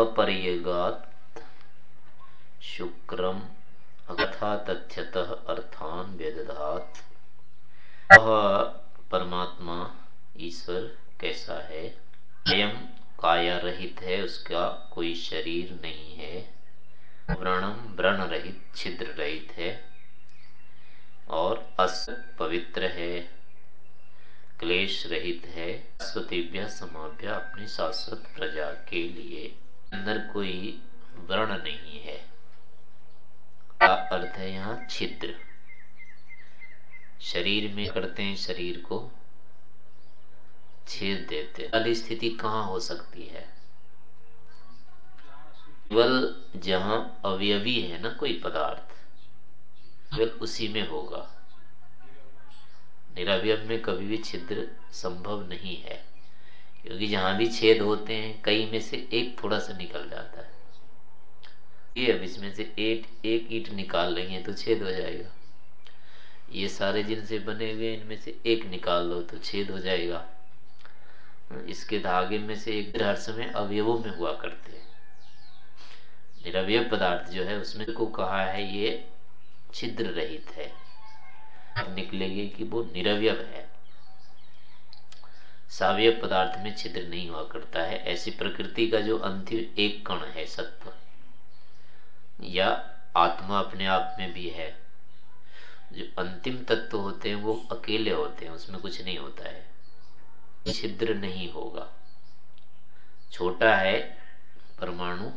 अपरियगात शुक्रम अथा तथ्यतः अर्थान वेदधात वह परमात्मा ईश्वर कैसा है? स्वयं काया रहित है, उसका कोई शरीर नहीं है। व्रणम व्रण रहित छिद्र रहित है और अस पवित्र है। क्लेश रहित है स्वतिव्य समाभ्य अपनी शाश्वत प्रजा के लिए। अंदर कोई व्रण नहीं है। का अर्थ है यहाँ छिद्र। शरीर में करते हैं शरीर को छेद देते वाली स्थिति कहाँ हो सकती है? केवल जहाँ अवयवी है ना कोई पदार्थ, केवल उसी में होगा। निरवयव में कभी भी छिद्र संभव नहीं है। क्योंकि जहाँ भी छेद होते हैं, कई में से एक थोड़ा सा निकल जाता है। ये अब इसमें से एक एक ईट निकाल लेंगे तो छेद हो जाएगा। ये सारे जिनसे बने हुए इनमें से एक निकाल लो तो छेद हो जाएगा। इसके धागे में से एक हर समय अवयवों में हुआ करते हैं। निरवय पदार्थ जो है, उसमें को कहा है, ये छिद्र रहित है। निकलेगी कि वो निरवय है। सावय पदार्थ में छिद्र नहीं हुआ करता है। ऐसी प्रकृति का जो अंतिम एक कण है, सत्व या आत्मा अपने आप में भी है, जो अंतिम तत्व होते हैं, वो अकेले होते हैं, उसमें कुछ नहीं होता है। छिद्र नहीं होगा। छोटा है परमाणु,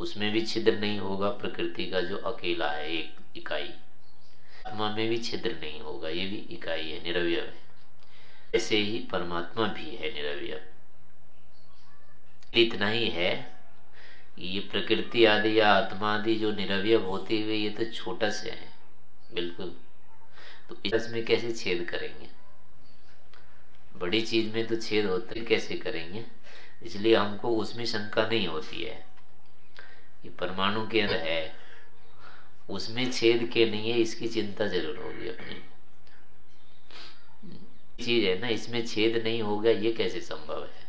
उसमें भी छिद्र नहीं होगा, प्रकृति का जो अकेला है, एक इकाई। आत्मा में भी छिद्र नहीं होगा, ये भी इकाई है, निरवय है। ऐसे ही परमात्मा भी है निरवय इतना ही है। ये प्रकृति आदि या आत्मा आदि जो निरवय होते हुए ये तो छोटा से है। बिल्कुल। तो इसमें कैसे छेद करेंगे? बड़ी चीज़ में तो छेद होते कैसे करेंगे? इसलिए हमको उसमें शंका नहीं होती है। कि परमाणु के अंदर है। उसमें छेद के नहीं है, इसकी चिंता ज़रूर होगी अपने। चीज़ है ना, इसमें छेद नहीं होगा, ये कैसे संभव है?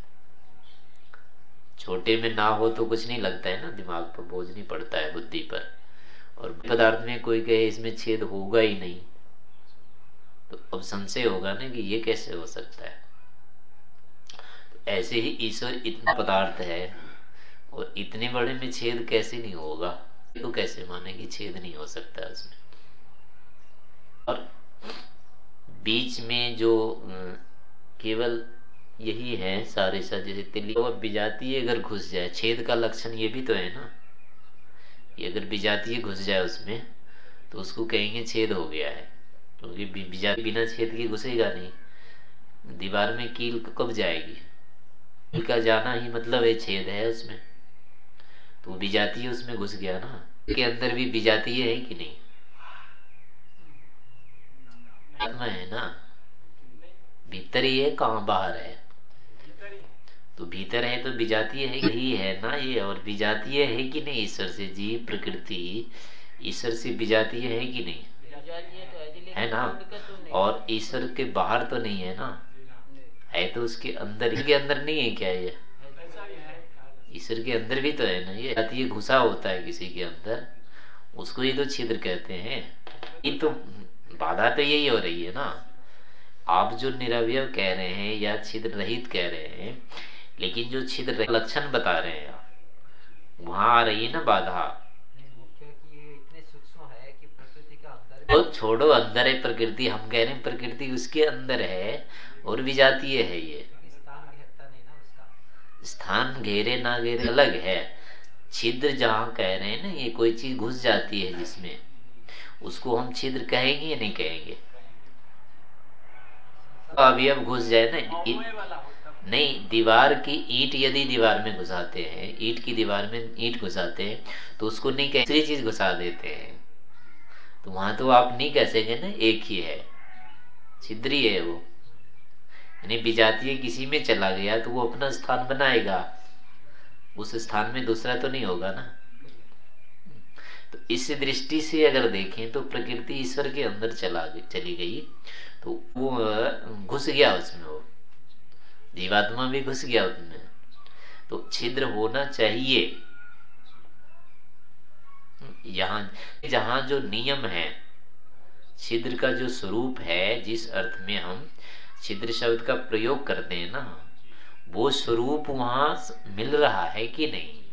छोटे में ना हो तो कुछ नहीं लगता है ना, दिमाग पर बोझ नहीं पड़ता है बुद्धि पर। और पदार्थ में कोई कहे इसमें छेद होगा ही नहीं तो अब संशय होगा ना कि ये कैसे हो सकता है। तो ऐसे ही ईश्वर इतना पदार्थ है और इतने बड़े में छेद कैसे नहीं होगा? तो कैसे माने कि छेद नहीं हो सकता उसमें? और बीच में जो केवल यही है सारे सा, जैसे तिल्ली बिजाती है अगर घुस जाए। छेद का लक्षण ये भी तो है ना? ये अगर बिजाती है, घुस जाए उसमें तो उसको कहेंगे छेद हो गया है। क्योंकि तो बिना छेद के घुसेगा नहीं। दीवार में कील कब जाएगी? कील का जाना ही मतलब है, छेद है उसमें। तो बिजाती है, उसमें घुस गया ना? के अंदर भी बिजाती है कि नहीं? आत्मा है ना? भीतर ही है, कहाँ बाहर है? तो भीतर है तो विजातीय है ही है ना ये? और विजातीय है कि नहीं ईश्वर से? जीव प्रकृति ईश्वर से विजातीय है कि नहीं? है ना? और ईश्वर के बाहर तो नहीं है ना? है तो उसके अंदर ही के अंदर नहीं है क्या ये? ईश्वर के अंदर भी तो है ना ये? ये घुसा होता है किसी के अंदर। उसको ही तो छिद्र कहते हैं। ये तो बाधा तो यही हो रही है ना। आप जो निरवय कह रहे हैं या छिद्र रहित कह रहे हैं लेकिन जो छिद्र लक्षण बता रहे हैं वहाँ आ रही है ना बाधा। तो छोड़ो अंदर है प्रकृति हम कह रहे हैं प्रकृति उसके अंदर है और विजातीय है ये। स्थान घेरे ना घेरे अलग है। छिद्र जहाँ कह रहे हैं ना ये कोई चीज़ घुस जाती है जिसमें। उसको हम छिद्र कहेंगे या नहीं कहेंगे? तो अभी अब घुस जाए ना नहीं दीवार की ईट यदि दीवार में घुसाते हैं ईट की दीवार में ईट घुसाते हैं तो उसको नहीं कह दूसरी चीज़ घुसा देते हैं। तो वहाँ तो आप नहीं कह सकेंगे ना एक ही है। छिद्री है वो। यानी विजातीय किसी में चला गया तो वो अपना स्थान बनाएगा। उस स्थान में दूसरा तो नहीं होगा ना। तो इस दृष्टि से अगर देखें तो प्रकृति ईश्वर के अंदर चला चली गई। तो वो घुस गया उसमें वो। जीवात्मा भी घुस गया उसमें। तो छिद्र होना चाहिए। यहाँ, जहाँ जो नियम है, छिद्र का जो स्वरूप है, जिस अर्थ में हम छिद्र शब्द का प्रयोग करते हैं ना, वो स्वरूप वहाँ मिल रहा है कि नहीं?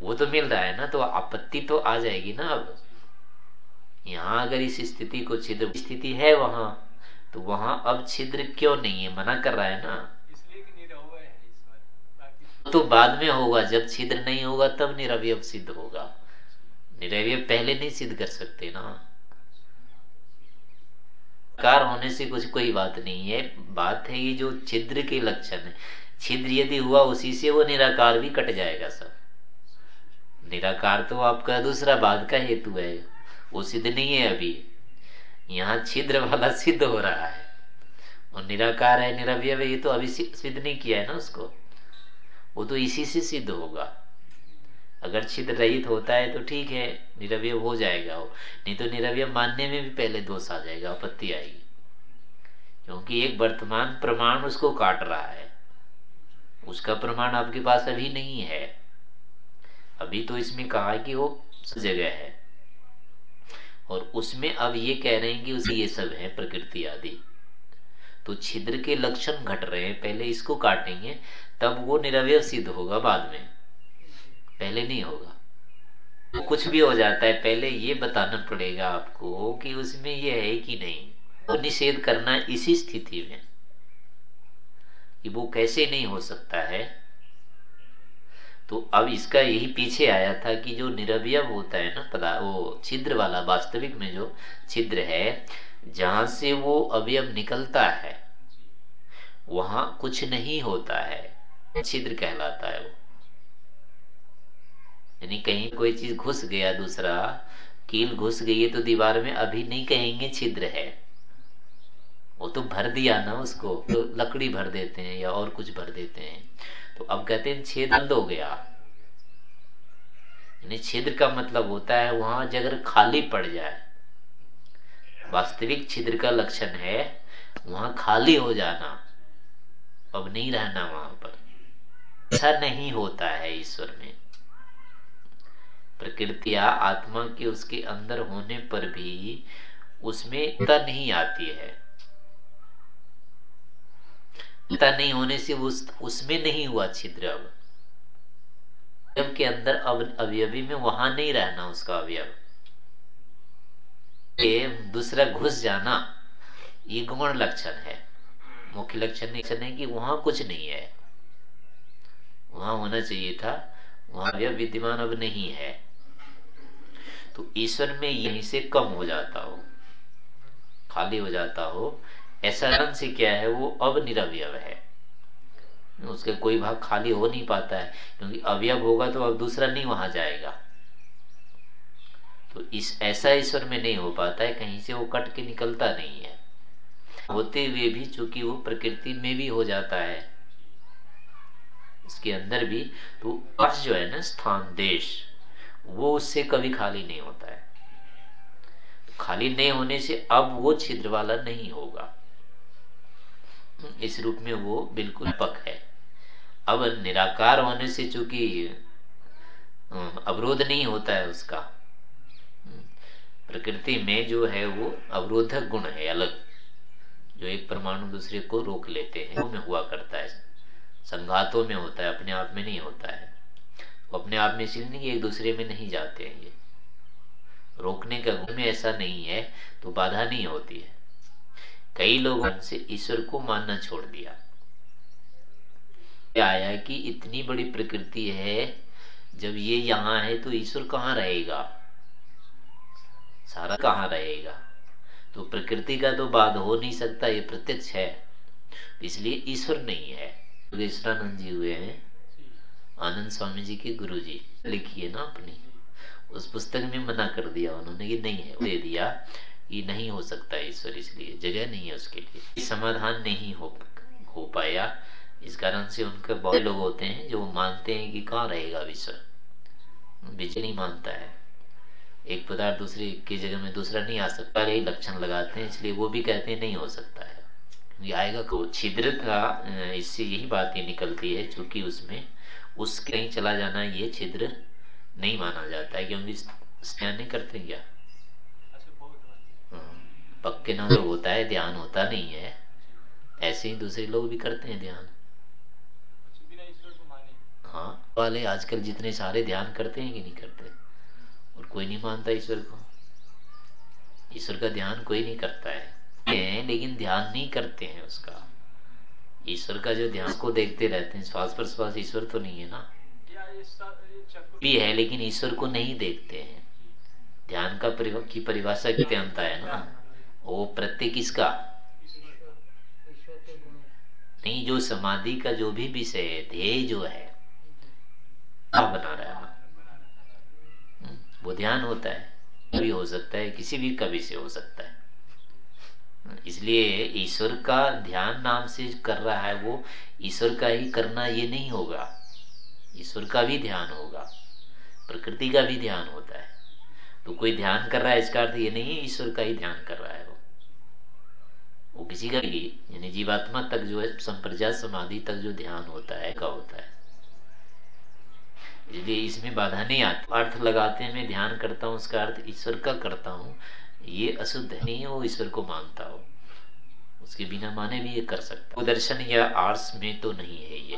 वो तो मिल रहा है ना तो आपत्ति तो आ जाएगी ना अब। यहाँ अगर इस स्थिति को छिद्र स्थिति है वहाँ तो वहाँ अब छिद्र क्यों नहीं है? मना कर रहा है ना। तो बाद में होगा जब छिद्र नहीं होगा तब निरवय सिद्ध होगा। निरवय पहले नहीं सिद्ध कर सकते ना। कार होने से कुछ कोई बात नहीं है। बात है ये जो छिद्र के लक्षण है। छिद्र यदि हुआ उसी से वो निराकार भी कट जाएगा सब। निराकार तो आपका दूसरा बाद का हेतु है। वो सिद्ध नहीं है अभी। यहाँ छिद्र वाला सिद्ध हो रहा है। और निराकार है, निरवय ये तो अभी सिद्ध नहीं किया है ना उसको। वो तो इसी से सिद्ध होगा। अगर छिद्र रहित होता है तो ठीक है, निरवय हो जाएगा वो। नहीं तो निरवय मानने में भी पहले दोष आ जाएगा, आपत्ति आएगी क्योंकि एक वर्तमान प्रमाण उसको काट रहा है। उसका प्रमाण आपके पास अभी नहीं है। अभी तो इसमें कहा कि वो जगह है। और उसमें अब ये कह रहे हैं कि उसे ये सब है प्रकृति आदि। तो छिद्र के लक्षण घट रहे हैं, पहले इसको काटेंगे, तब वो निरवय सिद्ध होगा बाद में। पहले नहीं होगा। तो कुछ भी हो जाता है, पहले ये बताना पड़ेगा आपको कि उसमें ये है कि नहीं। तो निषेध करना इसी स्थिति में कि वो कैसे नहीं हो सकता है। तो अब इसका यही पीछे आया था कि जो निरवय होता है ना, पदा, वो छिद्र वाला, वास्तविक में जो छिद्र है, जहाँ से वो अवयव निकलता है, वहाँ कुछ नहीं होता है। छिद्र कहलाता है वो। यानी कहीं कोई चीज़ घुस गया, दूसरा कील घुस गई है तो दीवार में अभी नहीं कहेंगे छिद्र है। वो तो भर दिया ना उसको तो लकड़ी भर देते हैं या और कुछ भर देते हैं। तो अब कहते हैं छेद बंद हो गया। यानी छिद्र का मतलब होता है वहाँ जगह खाली पड़ जाए। वास्तविक छिद्र का लक्षण है वहाँ खाली हो जाना, अब नहीं रहना वहाँ पर। ऐसा नहीं होता है ईश्वर में। प्रकृतिया आत्मा के उसके अंदर होने पर भी उसमें नहीं आती है। नहीं होने से उस उसमें नहीं हुआ छिद्र अब। के अंदर अव, अवयवी में वहाँ नहीं रहना उसका अवयव। दूसरा घुस जाना ये गुण लक्षण है। मुख्य लक्षण लक्षण है कि वहाँ कुछ नहीं है। वहाँ होना चाहिए था वहाँ अवयव विद्यमान अब नहीं है। तो ईश्वर में यहीं से कम हो जाता हो खाली हो जाता हो ऐसा से क्या है, वो अब निरवयव है। उसके कोई भाग खाली हो नहीं पाता है, क्योंकि अवयव होगा तो अब दूसरा नहीं वहाँ जाएगा। तो इस, ऐसा ईश्वर में नहीं हो पाता है, कहीं से वो कट के निकलता नहीं है। होते हुए भी चूँकि वो प्रकृति में भी हो जाता है, इसके अंदर भी तो पास जो है ना, स्थान, देश, वो उससे कभी खाली नहीं होता है। खाली नहीं होने से अब वो छिद्र वाला नहीं होगा। इस रूप में वो बिल्कुल पक है। अब निराकार होने से चूँकि अवरोध नहीं होता है उसका प्रकृति में जो है वो अवरोधक गुण है अलग। जो एक परमाणु दूसरे को रोक लेते हैं में हुआ करता है। संघातों में होता है, अपने आप में नहीं होता है। वो अपने आप में इसलिए नहीं एक दूसरे में नहीं जाते हैं ये। रोकने का गुण में ऐसा नहीं है तो बाधा नहीं होती है। कई लोगों से ईश्वर को मानना छोड़ दिया। आया कि इतनी बड़ी प्रकृति है, जब ये यहाँ है तो ईश्वर कहाँ रहेगा? सारा कहाँ रहेगा? तो प्रकृति का तो बाध हो नहीं सकता, ये प्रत्यक्ष है। इसलिए ईश्वर नहीं है। योगेश्वरानंद जी हुए हैं। आनंद स्वामी जी के गुरु जी लिखिए ना अपनी। उस पुस्तक में मना कर दिया उन्होंने कि नहीं है, दे दिया। ये नहीं हो सकता ईश्वर, इसलिए जगह नहीं है उसके लिए। समाधान नहीं हो हो पाया। इस कारण से उनके बहुत लोग होते हैं जो मानते हैं कि कहाँ रहेगा विश्व विजय नहीं मानता है। एक पदार्थ दूसरे की जगह में दूसरा नहीं आ सकता यही लक्षण लगाते हैं, इसलिए वो भी कहते हैं, नहीं हो सकता है। ये आएगा को छिद्र का इससे यही बात निकलती है, चूँकि उसमें उसके कहीं चला जाना ये छिद्र नहीं माना जाता है, क्योंकि स्नान नहीं करते क्या? पक्के ना तो होता है ध्यान होता नहीं है। ऐसे ही दूसरे लोग भी करते हैं ध्यान। हाँ वाले आजकल जितने सारे ध्यान करते हैं कि नहीं करते? और कोई नहीं मानता ईश्वर को। ईश्वर का ध्यान कोई नहीं करता है। लेकिन ध्यान नहीं करते हैं उसका। ईश्वर का जो ध्यान को देखते रहते हैं श्वास पर श्वास ईश्वर तो नहीं है ना? भी है लेकिन ईश्वर को नहीं देखते हैं। ध्यान का परिव, की परिभाषा की अंत है ना? वो प्रत्येक किसका? नहीं, जो समाधि का जो भी विषय है, ध्येय जो है बना रहा है। वो ध्यान होता है। भी हो सकता है, किसी भी कवि से हो सकता है। इसलिए ईश्वर का ध्यान नाम से कर रहा है वो, ईश्वर का ही करना ये नहीं होगा। ईश्वर का भी ध्यान होगा, प्रकृति का भी ध्यान होता है। तो कोई ध्यान कर रहा है, इसका अर्थ ये नहीं ईश्वर का ही ध्यान कर रहा है। वो वो किसी का भी, यानी जीवात्मा तक जो है संप्रजात समाधि तक जो ध्यान होता है, का होता है। इसलिए इसमें बाधा नहीं आती, अर्थ लगाते मैं ध्यान करता हूँ, उसका अर्थ ईश्वर का करता हूँ, ये अशुद्ध नहीं है, वो ईश्वर को मानता हो। उसके बिना माने भी ये कर सकता दर्शन या आर्स में तो नहीं है ये।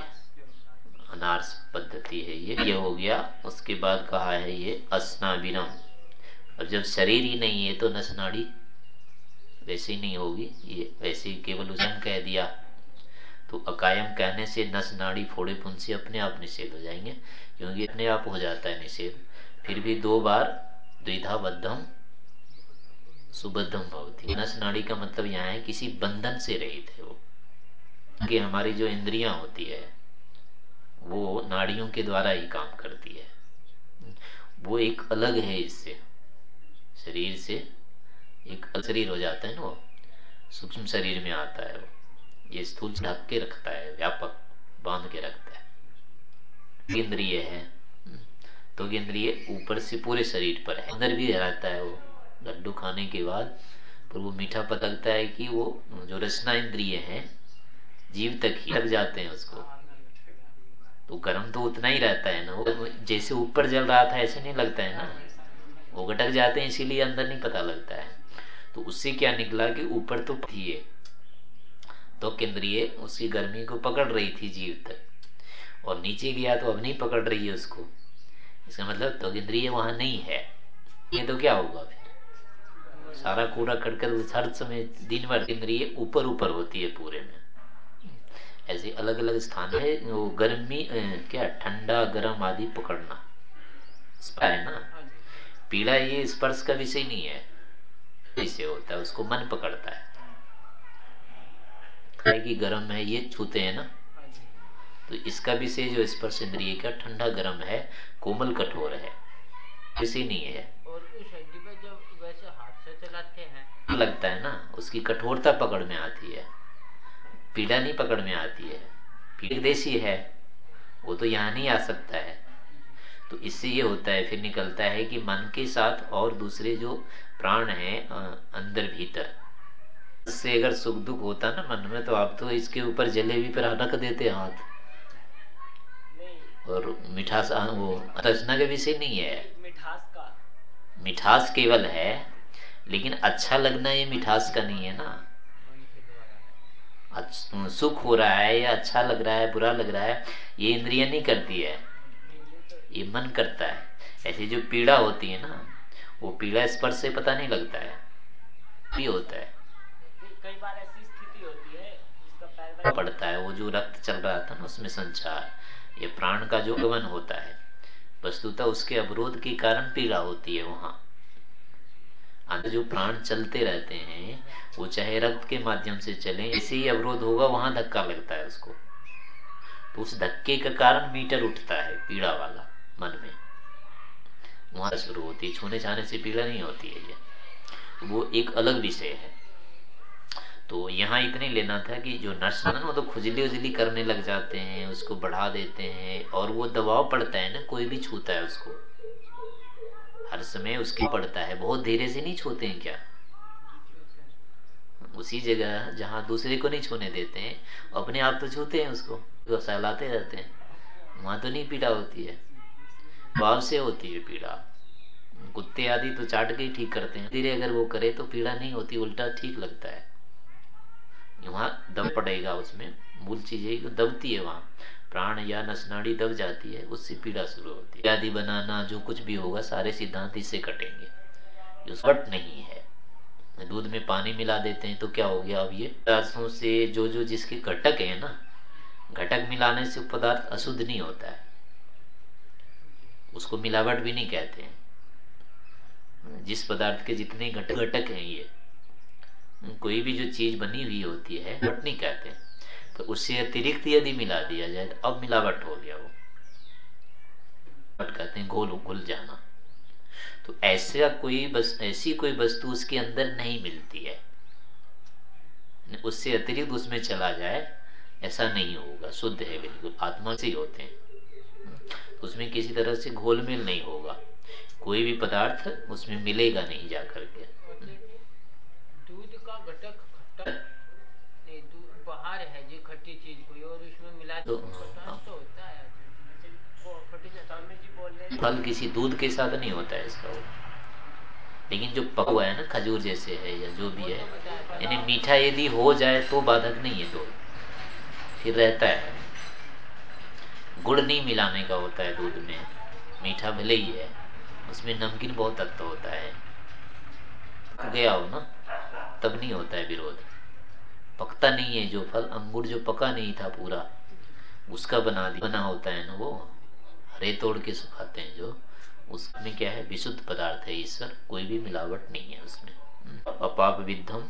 अनार्स पद्धति है ये। ये हो गया, उसके बाद कहा है ये अस्नाविनम और जब शरीर ही नहीं है तो नसनाड़ी वैसे नहीं होगी, ये वैसे ही केवल उसम कह दिया। तो अकायम कहने से नस नाड़ी फोड़े पुंसी अपने आप निषेध हो जाएँगे, क्योंकि अपने आप हो जाता है निषेध। फिर भी दो बार द्विधा बद्धम सुबद्धम भवती। नस नाड़ी का मतलब यहाँ है किसी बंधन से रहित है वो, कि हमारी जो इंद्रियाँ होती है, वो नाड़ियों के द्वारा ही काम करती है। वो एक अलग है इससे, शरीर से एक शरीर हो जाता है ना वो। सूक्ष्म शरीर में आता है वो। ये स्थूल ढक के रखता है, व्यापक बाँध के रखता है। इंद्रिय है। तो इंद्रिय ऊपर से पूरे शरीर पर है। अंदर भी रहता है वो। लड्डू खाने के बाद पर वो मीठा पता है कि वो, जो रचना इंद्रिय है, जीव तक ही लग जाते हैं उसको। तो गर्म तो उतना ही रहता है ना। वो जैसे ऊपर जल रहा था, ऐसे नहीं लगता है ना। वो गटक जाते हैं, इसीलिए अंदर नहीं पता लगता है। तो उससे क्या निकला कि ऊपर तो थी तो केंद्रीय उसकी गर्मी को पकड़ रही थी जीव तक। और नीचे गया तो अब नहीं पकड़ रही है उसको। इसका मतलब तो केंद्रीय वहाँ नहीं है। ये तो क्या होगा फिर? सारा कूड़ा कटकर हर समय दिन भर केंद्रीय ऊपर ऊपर होती है पूरे में। ऐसे अलग अलग स्थान है वो गर्मी क्या ठंडा गर्म आदि पकड़ना। है ना? पीला ये स्पर्श का विषय नहीं है। ऐसे होता है उसको मन पकड़ता है। है। कि गर्म है ये छूते हैं ना। तो इसका विषय जो स्पर्श इंद्रिय का ठंडा गर्म है कोमल कठोर है किसी नहीं है। और उस जब वैसे हाथ से चलाते हैं। लगता है ना उसकी कठोरता पकड़ में आती है। पीड़ा नहीं पकड़ में आती है। पीड़ देशी है वो तो यहाँ नहीं आ सकता है। तो इससे ये होता है फिर निकलता है कि मन के साथ और दूसरे जो प्राण है अंदर भीतर। से अगर सुख दुख होता ना मन में तो आप तो इसके ऊपर जलेबी पर रख देते हाथ। और मिठास वो रचना का विषय नहीं है। मिठास का। मिठास केवल है लेकिन अच्छा लगना ये मिठास का नहीं है ना। सुख हो रहा है या अच्छा लग रहा है बुरा लग रहा है ये इंद्रिया नहीं करती है। ये मन करता है। ऐसी जो पीड़ा होती है ना वो पीड़ा स्पर्श से पता नहीं लगता है। भी होता है। कई बार ऐसी स्थिति होती है जिसका पड़ता है वो जो रक्त चल रहा था ना उसमें संचार ये प्राण का जो गमन होता है वस्तुतः उसके अवरोध के कारण पीड़ा होती है वहाँ। अंदर जो प्राण चलते रहते हैं वो चाहे रक्त के माध्यम से चले ऐसे ही अवरोध होगा वहाँ धक्का लगता है उसको। तो उस धक्के का कारण मीटर उठता है पीड़ा वाला। मन में। वहाँ शुरू होती है छूने छाने से पीड़ा नहीं होती है ये। वो एक अलग विषय है। तो यहाँ इतने लेना था कि जो नर्स है ना, वो तो खुजली उजली करने लग जाते हैं, उसको बढ़ा देते हैं, और वो दबाव पड़ता है ना, कोई भी छूता है उसको। हर समय उसकी पड़ता है। बहुत धीरे से नहीं छूते हैं क्या? उसी जगह जहाँ दूसरे को नहीं छूने देते हैं, अपने आप तो छूते हैं उसको तो सहलाते रहते हैं। वहाँ तो नहीं पीड़ा होती है। भाव से होती है पीड़ा। कुत्ते आदि तो चाट के ही ठीक करते हैं। धीरे अगर वो करे तो पीड़ा नहीं होती, उल्टा ठीक लगता है। वहाँ दब पड़ेगा उसमें, मूल चीज़ है दबती है वहाँ। प्राण या नसनाड़ी दब जाती है, उससे पीड़ा शुरू होती है। आदि बनाना जो कुछ भी होगा, सारे सिद्धांत इससे कटेंगे। कट नहीं है। दूध में पानी मिला देते हैं तो क्या हो गया अब ये? पदार्थों से जो जो जिसके घटक है ना, घटक मिलाने से पदार्थ अशुद्ध नहीं होता है। उसको मिलावट भी नहीं कहते हैं। जिस पदार्थ के जितने घटक घटक हैं ये, कोई भी जो चीज़ बनी हुई होती है, घट नहीं कहते तो उससे अतिरिक्त यदि मिला दिया जाए तो अब मिलावट हो गया वो। कहते हैं, घोल घुल जाना। तो ऐसा कोई बस ऐसी कोई वस्तु उसके अंदर नहीं मिलती है। उससे अतिरिक्त उसमें चला जाए, ऐसा नहीं होगा। शुद्ध है बिल्कुल। आत्मा से ही होते हैं। उसमें किसी तरह से घोलमेल नहीं होगा। कोई भी पदार्थ उसमें मिलेगा नहीं जा करके दूध का घटक खट्टा नहीं दूध बाहर है जो खट्टी चीज़ कोई और उसमें मिला तो, हाँ। तो होता है। फल किसी दूध के साथ नहीं होता है इसका वो। लेकिन जो पका हुआ है ना खजूर जैसे है या जो भी है तो यानी मीठा यदि हो जाए तो बाधक नहीं है दूध। फिर रहता है। गुड़ नहीं मिलाने का होता है दूध में। मीठा भले ही है, उसमें नमकीन बहुत तत्व होता है। गया हो ना, तब नहीं होता है विरोध। पकता नहीं है जो फल, अंगूर जो पका नहीं था पूरा, उसका बना दिया। बना होता है ना वो, हरे तोड़ के सुखाते हैं जो। उसमें क्या है, विशुद्ध पदार्थ है ईश्वर, कोई भी मिलावट नहीं है उसमें। अपाप विद्धम,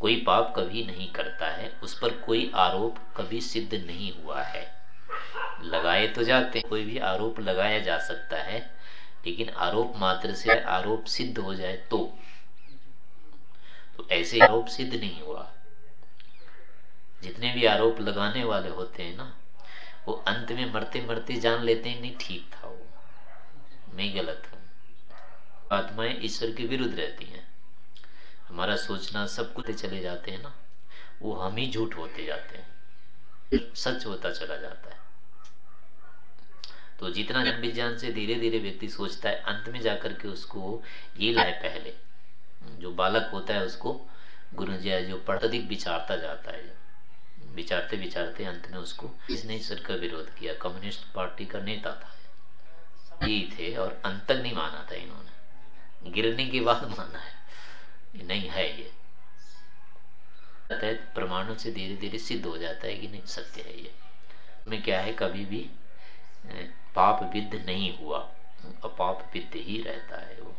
कोई पाप कभी नहीं करता है, उस पर कोई आरोप कभी सिद्ध नहीं हुआ है। लगाए तो जाते कोई भी आरोप लगाया जा सकता है, लेकिन आरोप मात्र से आरोप सिद्ध हो जाए तो। तो ऐसे आरोप सिद्ध नहीं हुआ। जितने भी आरोप लगाने वाले होते हैं ना, वो अंत में मरते मरते जान लेते हैं, नहीं, ठीक था वो। मैं गलत हूँ। आत्माएँ ईश्वर के विरुद्ध रहती हैं। हमारा सोचना सब कुछ चले जाते हैं ना, वो हम ही झूठ होते जाते हैं। सच होता चला जाता है। तो जितना जन विज्ञान से धीरे धीरे व्यक्ति सोचता है अंत में जाकर के उसको ये लाए पहले। जो बालक होता है उसको गुरु जी जो पढ़ अधिक विचारता जाता है। विचारते विचारते अंत में उसको इसने ईश्वर का विरोध किया। कम्युनिस्ट पार्टी का नेता था। ये थे और अंत तक नहीं माना था इन्होंने। गिरने के बाद माना है। नहीं है ये। प्रमाणों से धीरे धीरे सिद्ध हो जाता है कि नहीं सत्य है ये। में क्या है कभी भी पाप विद्ध नहीं हुआ अपाप विद्ध ही रहता है वो।